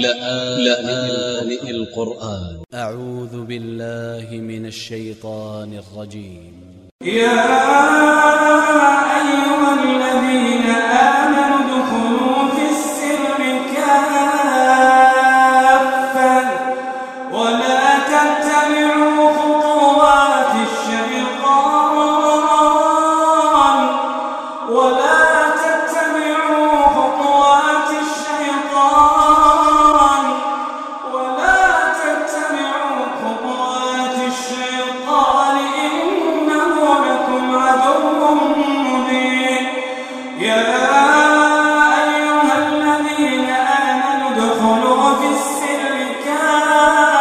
لآن القرآن. أ ع و ذ ب ا ل ل ه من ا ل ش ي ط ا ن ا ل ج ي م يا أيها الذين الذين آمنوا ادخلوا في السر كافة.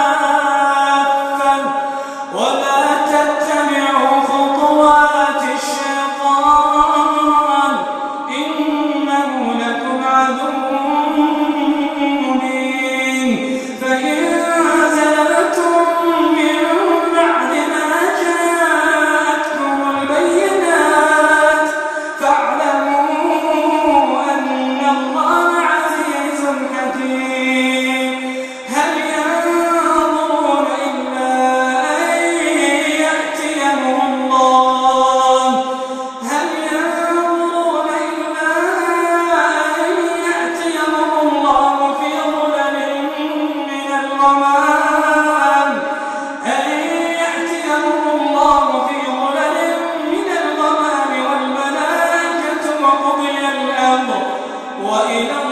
我与他。